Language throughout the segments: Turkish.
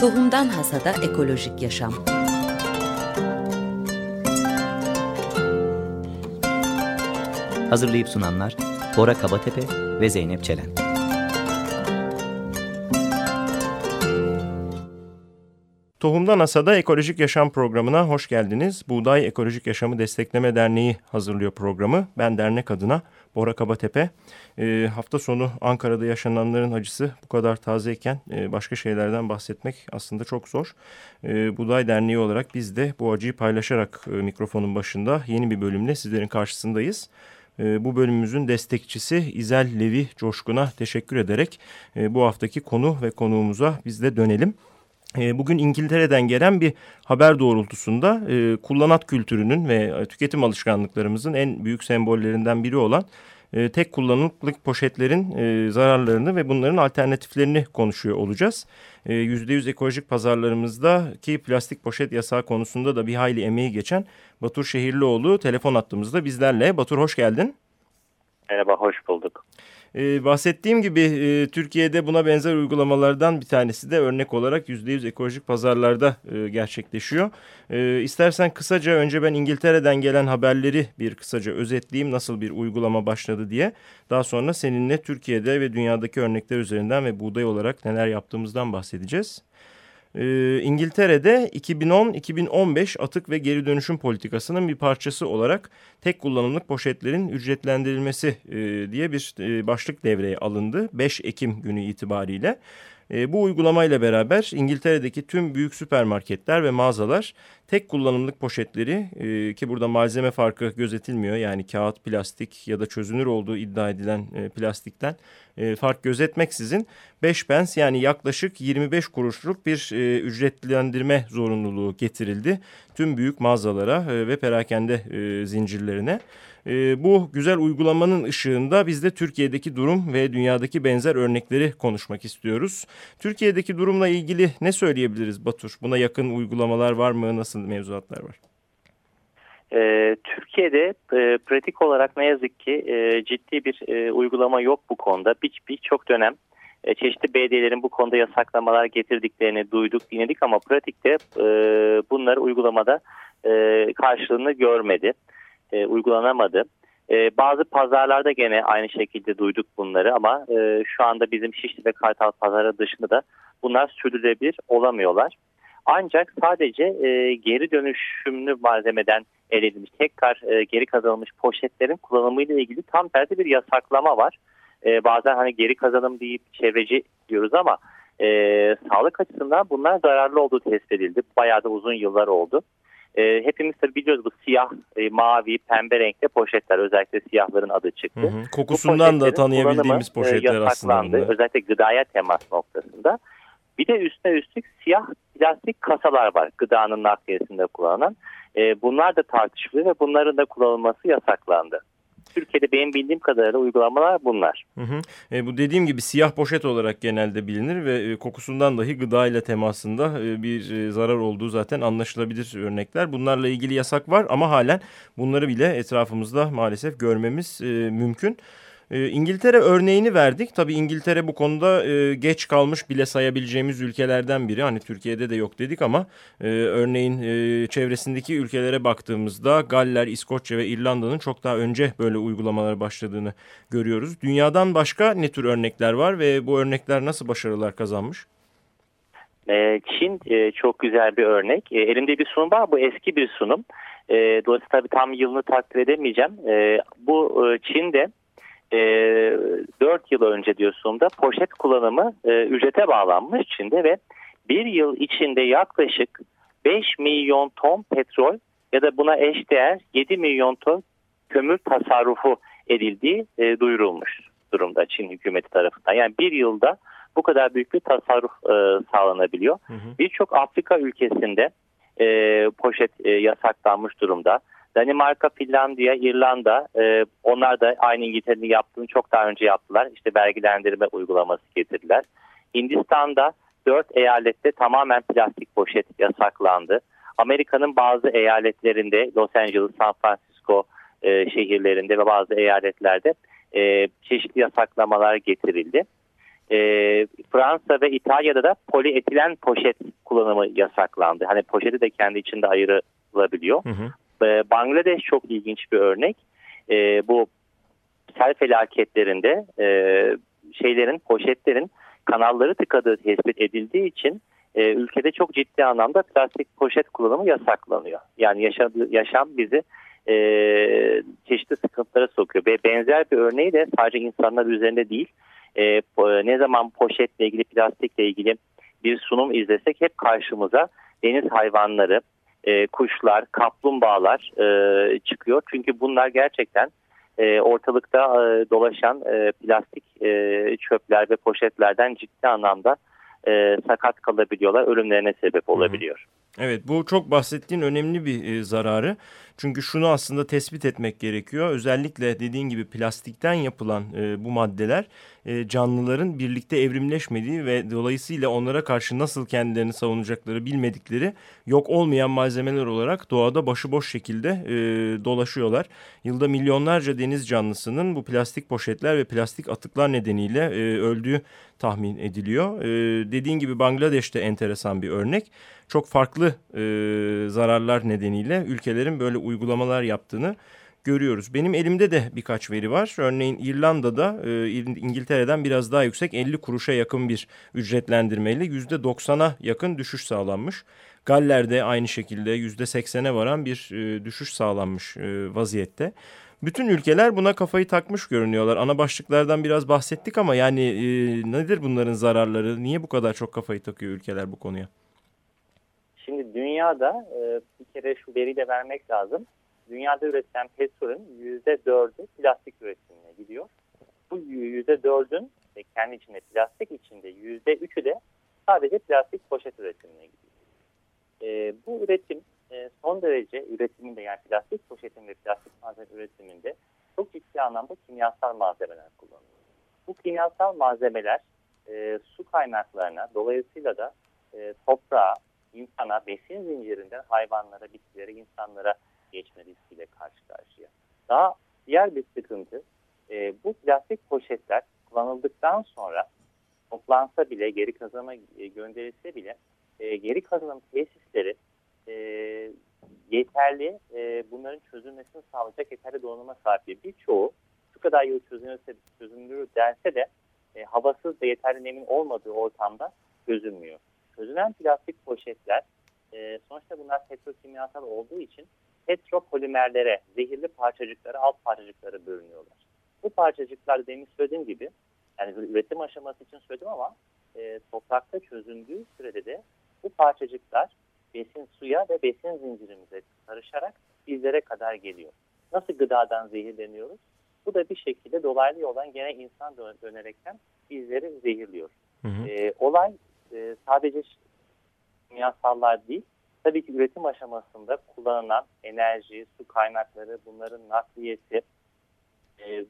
Tohumdan Hasada Ekolojik Yaşam Hazırlayıp sunanlar Bora Kabatepe ve Zeynep Çelen. Tohumdan Asada Ekolojik Yaşam programına hoş geldiniz. Buğday Ekolojik Yaşamı Destekleme Derneği hazırlıyor programı. Ben dernek adına Bora Kabatepe. E, hafta sonu Ankara'da yaşananların acısı bu kadar tazeyken e, başka şeylerden bahsetmek aslında çok zor. E, Buğday Derneği olarak biz de bu acıyı paylaşarak e, mikrofonun başında yeni bir bölümle sizlerin karşısındayız. E, bu bölümümüzün destekçisi İzel Levi Coşkun'a teşekkür ederek e, bu haftaki konu ve konuğumuza biz de dönelim. E, bugün İngiltere'den gelen bir haber doğrultusunda e, kullanat kültürünün ve tüketim alışkanlıklarımızın en büyük sembollerinden biri olan e, tek kullanımlık poşetlerin e, zararlarını ve bunların alternatiflerini konuşuyor olacağız. E, %100 ekolojik pazarlarımızdaki plastik poşet yasağı konusunda da bir hayli emeği geçen Batur Şehirlioğlu telefon attığımızda bizlerle. Batur hoş geldin. Merhaba, hoş bulduk. Ee, bahsettiğim gibi e, Türkiye'de buna benzer uygulamalardan bir tanesi de örnek olarak %100 ekolojik pazarlarda e, gerçekleşiyor. E, istersen kısaca önce ben İngiltere'den gelen haberleri bir kısaca özetleyeyim nasıl bir uygulama başladı diye. Daha sonra seninle Türkiye'de ve dünyadaki örnekler üzerinden ve buğday olarak neler yaptığımızdan bahsedeceğiz. Ee, İngiltere'de 2010-2015 atık ve geri dönüşüm politikasının bir parçası olarak tek kullanımlık poşetlerin ücretlendirilmesi e, diye bir e, başlık devreye alındı 5 Ekim günü itibariyle. E, bu uygulamayla beraber İngiltere'deki tüm büyük süpermarketler ve mağazalar tek kullanımlık poşetleri e, ki burada malzeme farkı gözetilmiyor yani kağıt, plastik ya da çözünür olduğu iddia edilen e, plastikten e, fark gözetmeksizin 5 pence yani yaklaşık 25 kuruşluk bir e, ücretlendirme zorunluluğu getirildi tüm büyük mağazalara e, ve perakende e, zincirlerine. E, bu güzel uygulamanın ışığında biz de Türkiye'deki durum ve dünyadaki benzer örnekleri konuşmak istiyoruz. Türkiye'deki durumla ilgili ne söyleyebiliriz Batur? Buna yakın uygulamalar var mı? Nasıl mevzuatlar var? E, Türkiye'de e, pratik olarak ne yazık ki e, ciddi bir e, uygulama yok bu konuda. Birçok bir dönem e, çeşitli belediyelerin bu konuda yasaklamalar getirdiklerini duyduk, dinledik ama pratikte e, bunları uygulamada karşılığını görmedi, e, uygulanamadı. E, bazı pazarlarda gene aynı şekilde duyduk bunları ama e, şu anda bizim Şişli ve Kartal pazarı dışında da bunlar sürdürülebilir olamıyorlar. Ancak sadece e, geri dönüşümlü malzemeden elde edilmiş tekrar e, geri kazanılmış poşetlerin kullanımıyla ilgili tam tersi bir yasaklama var. E, bazen hani geri kazanım deyip çevreci diyoruz ama e, sağlık açısından bunlar zararlı olduğu tespit edildi. Bayağı da uzun yıllar oldu. E, hepimiz tabii biliyoruz bu siyah, e, mavi, pembe renkte poşetler özellikle siyahların adı çıktı. Hı hı. Kokusundan da tanıyabildiğimiz poşetler aslında. Özellikle gıdaya temas noktasında. Bir de üstüne üstlük siyah plastik kasalar var gıdanın nakliyesinde kullanılan. E, bunlar da tartışılıyor ve bunların da kullanılması yasaklandı. Türkiye'de benim bildiğim kadarıyla uygulamalar bunlar. Hı hı. E, bu dediğim gibi siyah poşet olarak genelde bilinir ve e, kokusundan dahi gıda ile temasında e, bir e, zarar olduğu zaten anlaşılabilir örnekler. Bunlarla ilgili yasak var ama halen bunları bile etrafımızda maalesef görmemiz e, mümkün. E, İngiltere örneğini verdik. Tabii İngiltere bu konuda e, geç kalmış bile sayabileceğimiz ülkelerden biri. Hani Türkiye'de de yok dedik ama e, örneğin e, çevresindeki ülkelere baktığımızda Galler, İskoçya ve İrlanda'nın çok daha önce böyle uygulamalara başladığını görüyoruz. Dünyadan başka ne tür örnekler var ve bu örnekler nasıl başarılar kazanmış? E, Çin çok güzel bir örnek. Elimde bir sunum var. Bu eski bir sunum. Dolayısıyla tabii tam yılını takdir edemeyeceğim. Bu Çin'de e, 4 yıl önce diyorsun da poşet kullanımı e, ücrete bağlanmış Çin'de ve bir yıl içinde yaklaşık 5 milyon ton petrol ya da buna eşdeğer 7 milyon ton kömür tasarrufu edildiği e, duyurulmuş durumda Çin hükümeti tarafından. Yani bir yılda bu kadar büyük bir tasarruf e, sağlanabiliyor. Birçok Afrika ülkesinde e, poşet e, yasaklanmış durumda. Danimarka, Finlandiya, İrlanda e, onlar da aynı İngiltere'nin yaptığını çok daha önce yaptılar. İşte vergilendirme uygulaması getirdiler. Hindistan'da dört eyalette tamamen plastik poşet yasaklandı. Amerika'nın bazı eyaletlerinde Los Angeles, San Francisco e, şehirlerinde ve bazı eyaletlerde e, çeşitli yasaklamalar getirildi. e, Fransa ve İtalya'da da polietilen poşet kullanımı yasaklandı. Hani poşeti de kendi içinde ayrılabiliyor. Hı hı. E, Bangladeş çok ilginç bir örnek. E, bu sel felaketlerinde e, şeylerin, poşetlerin kanalları tıkadığı tespit edildiği için e, ülkede çok ciddi anlamda plastik poşet kullanımı yasaklanıyor. Yani yaşadığı, yaşam bizi e, çeşitli sıkıntılara sokuyor. Ve benzer bir örneği de sadece insanlar üzerinde değil, e, ne zaman poşetle ilgili, plastikle ilgili bir sunum izlesek hep karşımıza deniz hayvanları, e, kuşlar, kaplumbağalar e, çıkıyor. Çünkü bunlar gerçekten e, ortalıkta e, dolaşan e, plastik e, çöpler ve poşetlerden ciddi anlamda e, sakat kalabiliyorlar, ölümlerine sebep olabiliyor. Evet bu çok bahsettiğin önemli bir e, zararı. Çünkü şunu aslında tespit etmek gerekiyor. Özellikle dediğin gibi plastikten yapılan e, bu maddeler e, canlıların birlikte evrimleşmediği ve dolayısıyla onlara karşı nasıl kendilerini savunacakları bilmedikleri yok olmayan malzemeler olarak doğada başıboş şekilde e, dolaşıyorlar. Yılda milyonlarca deniz canlısının bu plastik poşetler ve plastik atıklar nedeniyle e, öldüğü tahmin ediliyor. E, dediğin gibi Bangladeş'te enteresan bir örnek. Çok farklı e, zararlar nedeniyle ülkelerin böyle uygulamalar yaptığını görüyoruz. Benim elimde de birkaç veri var. Örneğin İrlanda'da e, İngiltere'den biraz daha yüksek 50 kuruşa yakın bir ücretlendirmeyle %90'a yakın düşüş sağlanmış. Galler'de aynı şekilde %80'e varan bir e, düşüş sağlanmış e, vaziyette. Bütün ülkeler buna kafayı takmış görünüyorlar. Ana başlıklardan biraz bahsettik ama yani e, nedir bunların zararları? Niye bu kadar çok kafayı takıyor ülkeler bu konuya? Şimdi dünyada e, bir kere şu veriyi de vermek lazım. Dünyada üretilen petrolün %4'ü plastik üretimine gidiyor. Bu %4'ün kendi içinde plastik içinde %3'ü de sadece plastik poşet üretimine gidiyor. E, bu üretim e, son derece üretiminde yani plastik poşetin ve plastik malzeme üretiminde çok ciddi anlamda kimyasal malzemeler kullanılıyor. Bu kimyasal malzemeler e, su kaynaklarına dolayısıyla da e, toprağa, insana, besin zincirinden hayvanlara, bitkilere, insanlara geçme riskiyle karşı karşıya. Daha diğer bir sıkıntı e, bu plastik poşetler kullanıldıktan sonra toplansa bile geri kazanıma e, gönderilse bile e, geri kazanım tesisleri e, yeterli e, bunların çözülmesini sağlayacak yeterli donanıma sahip. Birçoğu şu kadar yıl çözülürse çözülür derse de e, havasız ve yeterli nemin olmadığı ortamda çözülmüyor. Çözülen plastik poşetler e, sonuçta bunlar petrokimyasal olduğu için petropolimerlere, zehirli parçacıklara, alt parçacıklara bölünüyorlar. Bu parçacıklar demin söylediğim gibi yani üretim aşaması için söyledim ama e, toprakta çözündüğü sürede de bu parçacıklar besin suya ve besin zincirimize karışarak bizlere kadar geliyor. Nasıl gıdadan zehirleniyoruz? Bu da bir şekilde dolaylı yoldan gene insan dönerekten bizleri zehirliyor. Hı hı. E, olay e, sadece kimyasallar değil, tabii ki üretim aşamasında kullanılan enerji, su kaynakları, bunların nakliyesi e,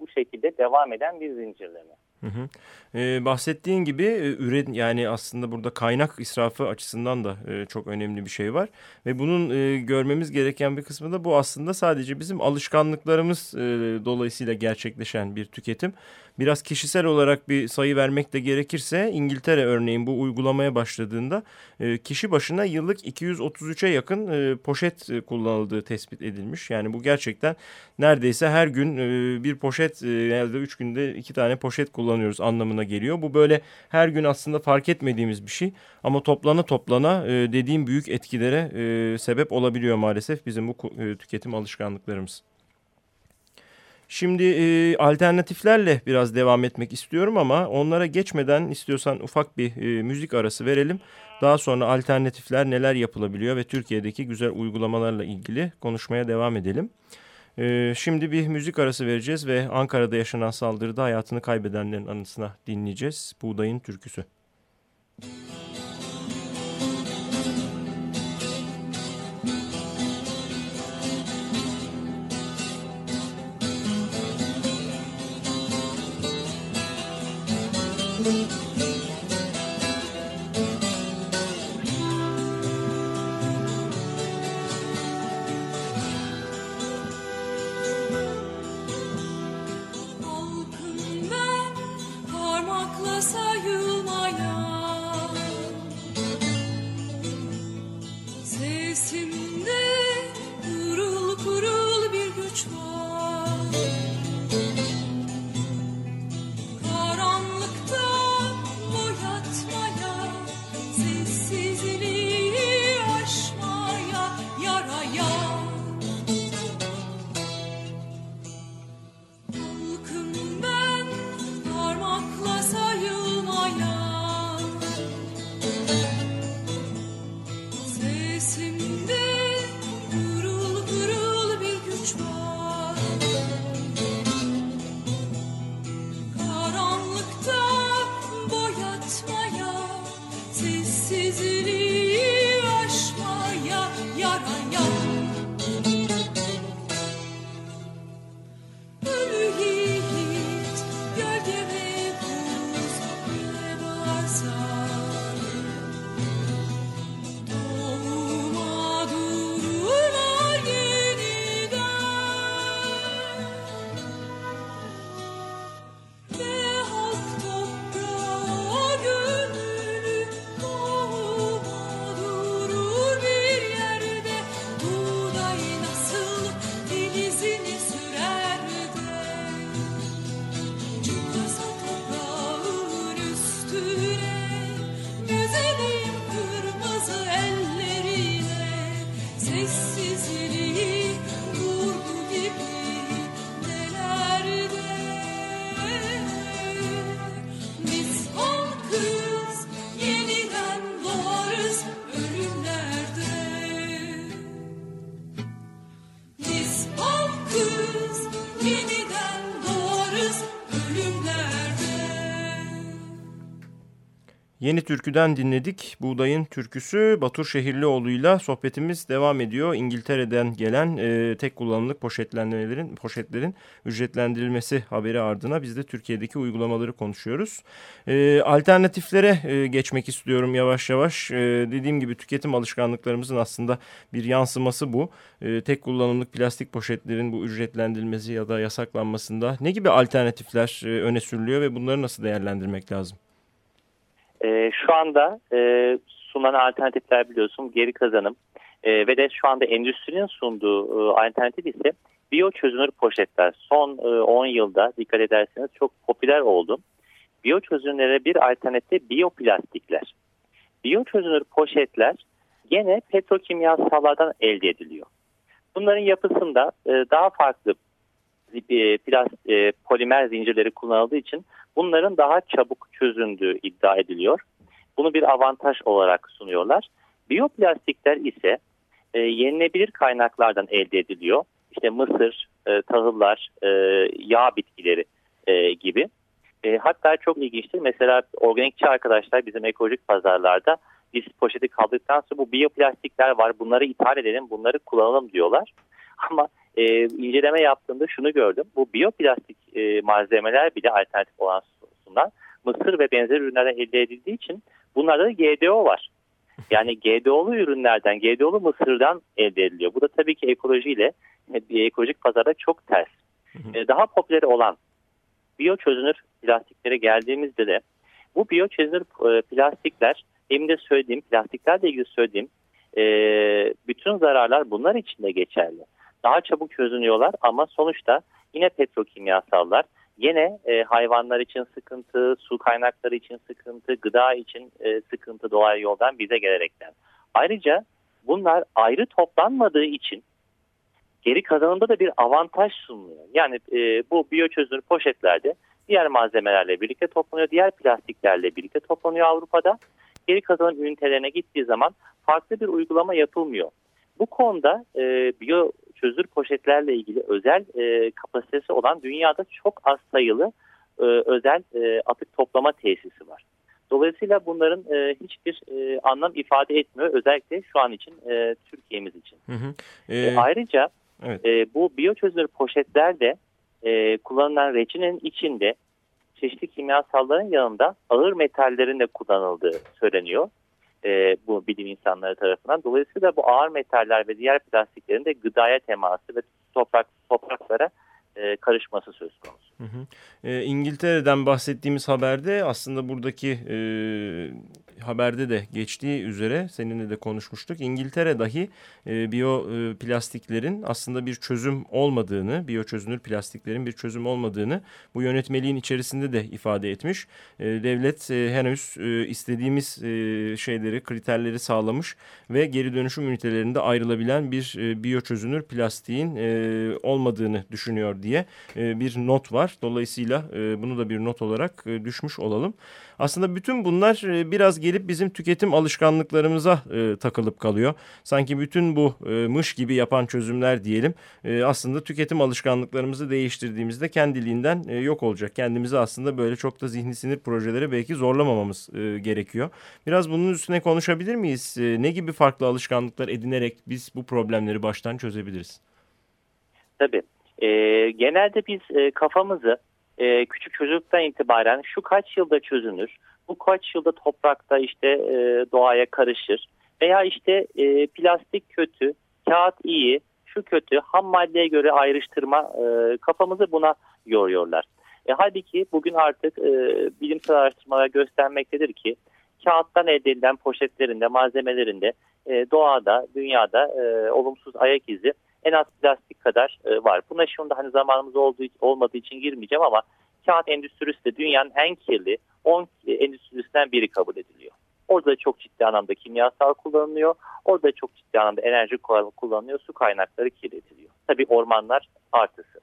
bu şekilde devam eden bir zincirleme. Hı hı. Ee, bahsettiğin gibi üret yani aslında burada kaynak israfı açısından da e, çok önemli bir şey var ve bunun e, görmemiz gereken bir kısmı da bu aslında sadece bizim alışkanlıklarımız e, dolayısıyla gerçekleşen bir tüketim biraz kişisel olarak bir sayı vermek de gerekirse İngiltere örneğin bu uygulamaya başladığında e, kişi başına yıllık 233'e yakın e, poşet e, kullanıldığı tespit edilmiş. Yani bu gerçekten neredeyse her gün e, bir poşet e, ya da 3 günde iki tane poşet kullanıyoruz anlamına geliyor. Bu böyle her gün aslında fark etmediğimiz bir şey ama toplana toplana e, dediğim büyük etkilere e, sebep olabiliyor maalesef bizim bu e, tüketim alışkanlıklarımız. Şimdi e, alternatiflerle biraz devam etmek istiyorum ama onlara geçmeden istiyorsan ufak bir e, müzik arası verelim. Daha sonra alternatifler neler yapılabiliyor ve Türkiye'deki güzel uygulamalarla ilgili konuşmaya devam edelim. Ee, şimdi bir müzik arası vereceğiz ve Ankara'da yaşanan saldırıda hayatını kaybedenlerin anısına dinleyeceğiz. Buğdayın türküsü. Yeni Türkü'den dinledik. Buğdayın Türküsü Batur Şehirlioğlu'yla sohbetimiz devam ediyor. İngiltere'den gelen e, tek kullanımlık poşetlenmelerin, poşetlerin ücretlendirilmesi haberi ardına biz de Türkiye'deki uygulamaları konuşuyoruz. E, alternatiflere e, geçmek istiyorum yavaş yavaş. E, dediğim gibi tüketim alışkanlıklarımızın aslında bir yansıması bu. E, tek kullanımlık plastik poşetlerin bu ücretlendirilmesi ya da yasaklanmasında ne gibi alternatifler e, öne sürülüyor ve bunları nasıl değerlendirmek lazım? E, şu anda e, sunan alternatifler biliyorsun geri kazanım e, ve de şu anda endüstrinin sunduğu e, alternatif ise biyo çözünür poşetler. Son e, 10 yılda dikkat ederseniz çok popüler oldu. Biyo çözünürlere bir alternatif biyoplastikler. Biyo çözünür poşetler gene petrokimyasallardan elde ediliyor. Bunların yapısında e, daha farklı e, plast, e, polimer zincirleri kullanıldığı için bunların daha çabuk çözündüğü iddia ediliyor. Bunu bir avantaj olarak sunuyorlar. Biyoplastikler ise e, yenilebilir kaynaklardan elde ediliyor. İşte mısır, e, tahıllar, e, yağ bitkileri e, gibi. E, hatta çok ilginçtir. Mesela organikçi arkadaşlar bizim ekolojik pazarlarda biz poşeti kaldıktan sonra bu biyoplastikler var bunları ithal edelim bunları kullanalım diyorlar. Ama e, inceleme yaptığımda şunu gördüm. Bu biyoplastik e, malzemeler bile alternatif olan susundan mısır ve benzer ürünlerden elde edildiği için bunlarda da GDO var. Yani GDO'lu ürünlerden, GDO'lu mısırdan elde ediliyor. Bu da tabii ki ekolojiyle, e, ekolojik pazarda çok ters. E, daha popüler olan biyoçözünür plastiklere geldiğimizde de bu biyoçözünür e, plastikler, demin de söylediğim, plastiklerle ilgili söylediğim bütün zararlar bunlar için de geçerli daha çabuk çözünüyorlar ama sonuçta yine petrokimyasallar yine e, hayvanlar için sıkıntı, su kaynakları için sıkıntı, gıda için e, sıkıntı doğal yoldan bize gelerekten. Ayrıca bunlar ayrı toplanmadığı için geri kazanımda da bir avantaj sunuluyor. Yani e, bu biyoçözünür poşetlerde diğer malzemelerle birlikte toplanıyor, diğer plastiklerle birlikte toplanıyor Avrupa'da. Geri kazanım ünitelerine gittiği zaman farklı bir uygulama yapılmıyor. Bu konuda e, biyo çözür poşetlerle ilgili özel e, kapasitesi olan dünyada çok az sayılı e, özel e, atık toplama tesisi var. Dolayısıyla bunların e, hiçbir e, anlam ifade etmiyor özellikle şu an için e, Türkiye'miz için. Hı hı. Ee, e, ayrıca evet. e, bu biyoçözünür poşetlerde e, kullanılan reçinenin içinde çeşitli kimyasalların yanında ağır metallerin de kullanıldığı söyleniyor e, bu bilim insanları tarafından. Dolayısıyla bu ağır metaller ve diğer plastiklerin de gıdaya teması ve toprak topraklara e, karışması söz konusu. Hı hı. E, İngiltere'den bahsettiğimiz haberde aslında buradaki e, haberde de geçtiği üzere seninle de konuşmuştuk. İngiltere dahi e, biyoplastiklerin aslında bir çözüm olmadığını, biyoçözünür plastiklerin bir çözüm olmadığını bu yönetmeliğin içerisinde de ifade etmiş. E, devlet e, henüz e, istediğimiz e, şeyleri, kriterleri sağlamış ve geri dönüşüm ünitelerinde ayrılabilen bir e, biyoçözünür plastiğin e, olmadığını düşünüyor diye e, bir not var. Dolayısıyla e, bunu da bir not olarak e, düşmüş olalım. Aslında bütün bunlar biraz gelip bizim tüketim alışkanlıklarımıza takılıp kalıyor. Sanki bütün bu mış gibi yapan çözümler diyelim aslında tüketim alışkanlıklarımızı değiştirdiğimizde kendiliğinden yok olacak. Kendimizi aslında böyle çok da zihni sinir projelere belki zorlamamamız gerekiyor. Biraz bunun üstüne konuşabilir miyiz? Ne gibi farklı alışkanlıklar edinerek biz bu problemleri baştan çözebiliriz? Tabii. E, genelde biz e, kafamızı e, küçük çocukluktan itibaren şu kaç yılda çözünür, bu kaç yılda toprakta işte e, doğaya karışır veya işte e, plastik kötü, kağıt iyi, şu kötü, ham maddeye göre ayrıştırma e, kafamızı buna yoruyorlar. E, halbuki bugün artık e, bilimsel araştırmalar göstermektedir ki kağıttan elde edilen poşetlerinde, malzemelerinde e, doğada, dünyada e, olumsuz ayak izi en az plastik kadar e, var. Buna şimdi hani zamanımız olduğu, olmadığı için girmeyeceğim ama kağıt endüstrisi de dünyanın en kirli 10 endüstrisinden biri kabul ediliyor. Orada çok ciddi anlamda kimyasal kullanılıyor. Orada çok ciddi anlamda enerji kullanılıyor. Su kaynakları kirletiliyor. Tabii ormanlar artısı.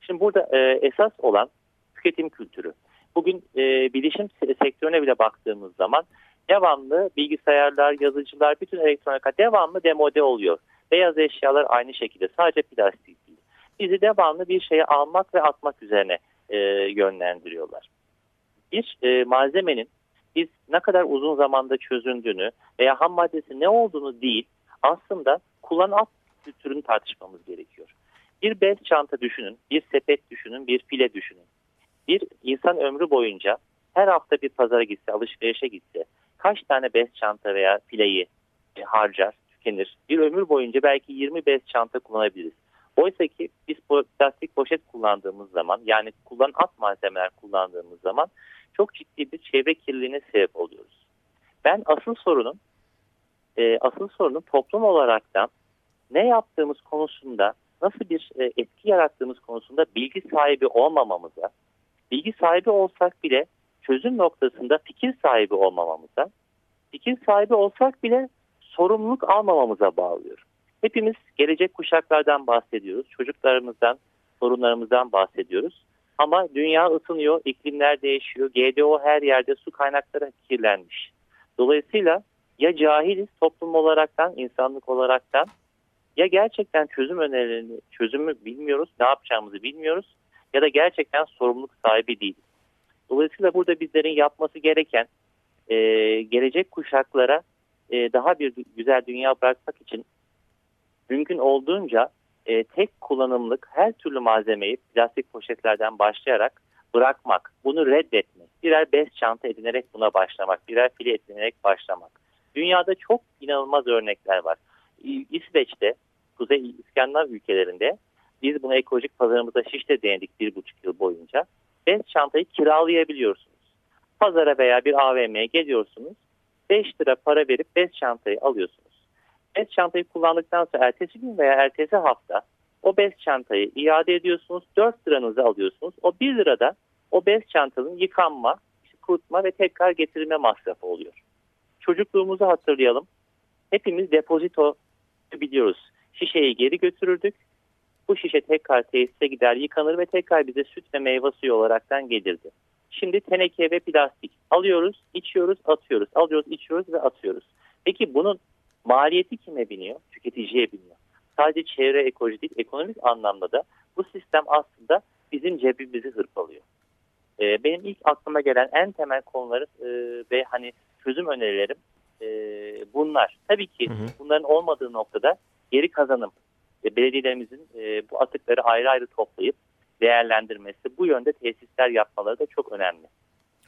Şimdi burada e, esas olan tüketim kültürü. Bugün e, bilişim sektörüne bile baktığımız zaman devamlı bilgisayarlar, yazıcılar, bütün elektronika devamlı demode oluyor. Beyaz eşyalar aynı şekilde sadece plastik değil. Bizi devamlı bir şeye almak ve atmak üzerine e, yönlendiriyorlar. Bir e, malzemenin biz ne kadar uzun zamanda çözündüğünü veya ham maddesi ne olduğunu değil aslında kullanım alt kültürünü tartışmamız gerekiyor. Bir bez çanta düşünün, bir sepet düşünün, bir file düşünün. Bir insan ömrü boyunca her hafta bir pazara gitse, alışverişe gitse kaç tane bez çanta veya fileyi e, harcar, tükenir. Bir ömür boyunca belki 20 bez çanta kullanabiliriz. Oysa ki biz plastik poşet kullandığımız zaman yani kullanılan at malzemeler kullandığımız zaman çok ciddi bir çevre kirliliğine sebep oluyoruz. Ben asıl sorunun e, asıl sorunun toplum olaraktan ne yaptığımız konusunda nasıl bir e, etki yarattığımız konusunda bilgi sahibi olmamamıza, bilgi sahibi olsak bile çözüm noktasında fikir sahibi olmamamıza, fikir sahibi olsak bile sorumluluk almamamıza bağlıyor. Hepimiz gelecek kuşaklardan bahsediyoruz, çocuklarımızdan, sorunlarımızdan bahsediyoruz. Ama dünya ısınıyor, iklimler değişiyor, GDO her yerde su kaynakları kirlenmiş. Dolayısıyla ya cahiliz toplum olaraktan, insanlık olaraktan ya gerçekten çözüm önerilerini, çözümü bilmiyoruz, ne yapacağımızı bilmiyoruz ya da gerçekten sorumluluk sahibi değiliz. Dolayısıyla burada bizlerin yapması gereken e, gelecek kuşaklara e, daha bir güzel dünya bırakmak için mümkün olduğunca e, tek kullanımlık her türlü malzemeyi plastik poşetlerden başlayarak bırakmak, bunu reddetmek, birer bez çanta edinerek buna başlamak, birer file edinerek başlamak. Dünyada çok inanılmaz örnekler var. İsveç'te, Kuzey İskandinav ülkelerinde biz bunu ekolojik pazarımızda şişte denedik bir buçuk yıl boyunca. Bez çantayı kiralayabiliyorsunuz. Pazara veya bir AVM'ye geliyorsunuz. 5 lira para verip bez çantayı alıyorsunuz. Bez çantayı kullandıktan sonra ertesi gün veya ertesi hafta o bez çantayı iade ediyorsunuz. 4 liranızı alıyorsunuz. O 1 lirada o bez çantanın yıkanma, kurutma ve tekrar getirilme masrafı oluyor. Çocukluğumuzu hatırlayalım. Hepimiz depozito biliyoruz. Şişeyi geri götürürdük. Bu şişe tekrar tesise gider, yıkanır ve tekrar bize süt ve meyve suyu olaraktan gelirdi. Şimdi teneke ve plastik alıyoruz, içiyoruz, atıyoruz. Alıyoruz, içiyoruz ve atıyoruz. Peki bunun maliyeti kime biniyor? Tüketiciye biniyor. Sadece çevre ekoloji değil, ekonomik anlamda da bu sistem aslında bizim cebimizi hırpalıyor. Ee, benim ilk aklıma gelen en temel konuları e, ve hani çözüm önerilerim e, bunlar. Tabii ki hı hı. bunların olmadığı noktada geri kazanım ve belediyelerimizin e, bu atıkları ayrı ayrı toplayıp değerlendirmesi, bu yönde tesisler yapmaları da çok önemli.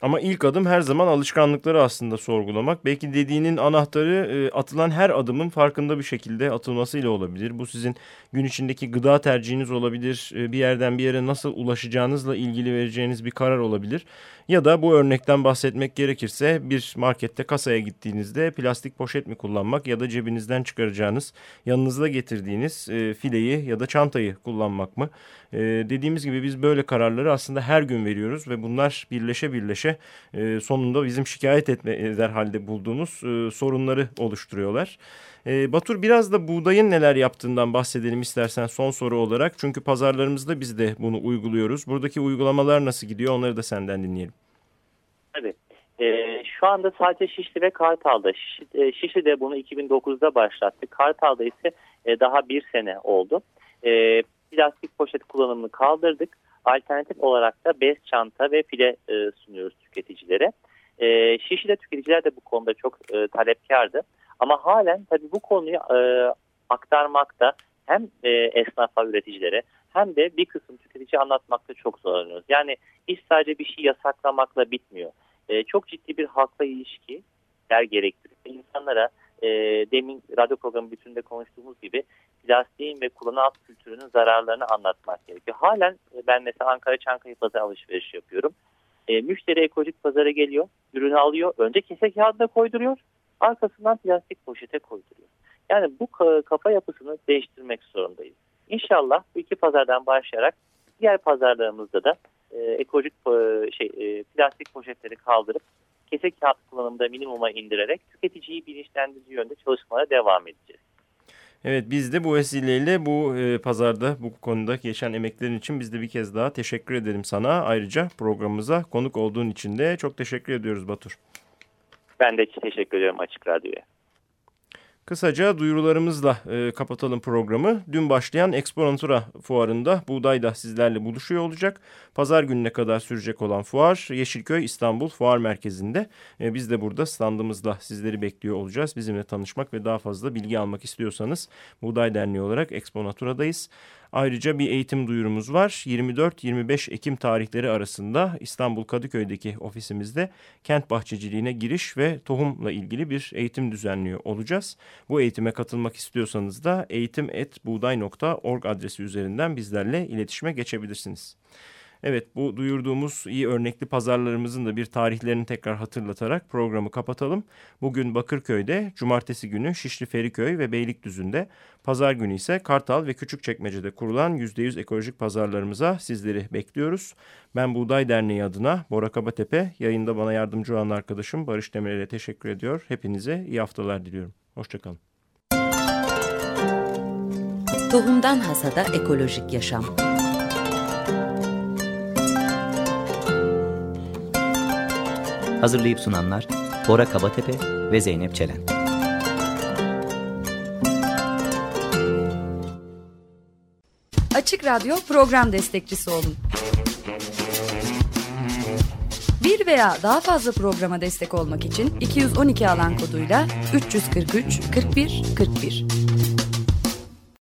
Ama ilk adım her zaman alışkanlıkları aslında sorgulamak. Belki dediğinin anahtarı e, atılan her adımın farkında bir şekilde atılmasıyla olabilir. Bu sizin gün içindeki gıda tercihiniz olabilir. E, bir yerden bir yere nasıl ulaşacağınızla ilgili vereceğiniz bir karar olabilir. Ya da bu örnekten bahsetmek gerekirse bir markette kasaya gittiğinizde plastik poşet mi kullanmak ya da cebinizden çıkaracağınız yanınızda getirdiğiniz e, fileyi ya da çantayı kullanmak mı? Dediğimiz gibi biz böyle kararları aslında her gün veriyoruz ve bunlar birleşe birleşe e, sonunda bizim şikayet etme eder halde bulduğumuz e, sorunları oluşturuyorlar. E, Batur biraz da buğdayın neler yaptığından bahsedelim istersen son soru olarak. Çünkü pazarlarımızda biz de bunu uyguluyoruz. Buradaki uygulamalar nasıl gidiyor onları da senden dinleyelim. Tabii. E, şu anda sadece Şişli ve Kartal'da. Şişli, e, Şişli'de bunu 2009'da başlattı. Kartal'da ise e, daha bir sene oldu. E, plastik poşet kullanımını kaldırdık. Alternatif olarak da bez çanta ve file e, sunuyoruz tüketicilere. E, Şişli'de tüketiciler de bu konuda çok e, talepkardı. Ama halen tabii bu konuyu e, aktarmakta hem e, esnafa, üreticilere hem de bir kısım tüketici anlatmakta çok zorlanıyoruz. Yani iş sadece bir şey yasaklamakla bitmiyor. E, çok ciddi bir halkla ilişki der gerektiriyor. İnsanlara e, demin radyo programı bütününde konuştuğumuz gibi plastiğin ve kullanım kültürünün zararlarını anlatmak gerekiyor. Halen e, ben mesela Ankara Çankaya pazarı alışveriş yapıyorum. E, müşteri ekolojik pazara geliyor, ürünü alıyor, önce kese kağıdına koyduruyor, arkasından plastik poşete koyduruyor. Yani bu kafa yapısını değiştirmek zorundayız. İnşallah bu iki pazardan başlayarak diğer pazarlarımızda da e, ekolojik e, şey e, plastik poşetleri kaldırıp kese kağıt kullanımında minimuma indirerek tüketiciyi bilinçlendirici yönde çalışmalara devam edeceğiz. Evet biz de bu vesileyle bu e, pazarda bu konuda geçen emeklerin için biz de bir kez daha teşekkür edelim sana. Ayrıca programımıza konuk olduğun için de çok teşekkür ediyoruz Batur. Ben de teşekkür ediyorum Açık Radyo'ya. Kısaca duyurularımızla e, kapatalım programı. Dün başlayan Exponentura fuarında buğday da sizlerle buluşuyor olacak. Pazar gününe kadar sürecek olan fuar Yeşilköy İstanbul Fuar Merkezi'nde. E, biz de burada standımızla sizleri bekliyor olacağız. Bizimle tanışmak ve daha fazla bilgi almak istiyorsanız Buğday Derneği olarak Exponatura'dayız. Ayrıca bir eğitim duyurumuz var. 24-25 Ekim tarihleri arasında İstanbul Kadıköy'deki ofisimizde kent bahçeciliğine giriş ve tohumla ilgili bir eğitim düzenliyor olacağız. Bu eğitime katılmak istiyorsanız da eğitim.buğday.org adresi üzerinden bizlerle iletişime geçebilirsiniz. Evet bu duyurduğumuz iyi örnekli pazarlarımızın da bir tarihlerini tekrar hatırlatarak programı kapatalım. Bugün Bakırköy'de, cumartesi günü Şişli Feriköy ve Beylikdüzü'nde, pazar günü ise Kartal ve Küçükçekmece'de kurulan %100 ekolojik pazarlarımıza sizleri bekliyoruz. Ben Buğday Derneği adına Bora Kabatepe, yayında bana yardımcı olan arkadaşım Barış Demirel'e teşekkür ediyor. Hepinize iyi haftalar diliyorum. Hoşçakalın. Tohumdan Hasada Ekolojik Yaşam Hazırlayıp sunanlar Bora Kabatepe ve Zeynep Çelen. Açık Radyo program destekçisi olun. Bir veya daha fazla programa destek olmak için 212 alan koduyla 343 41 41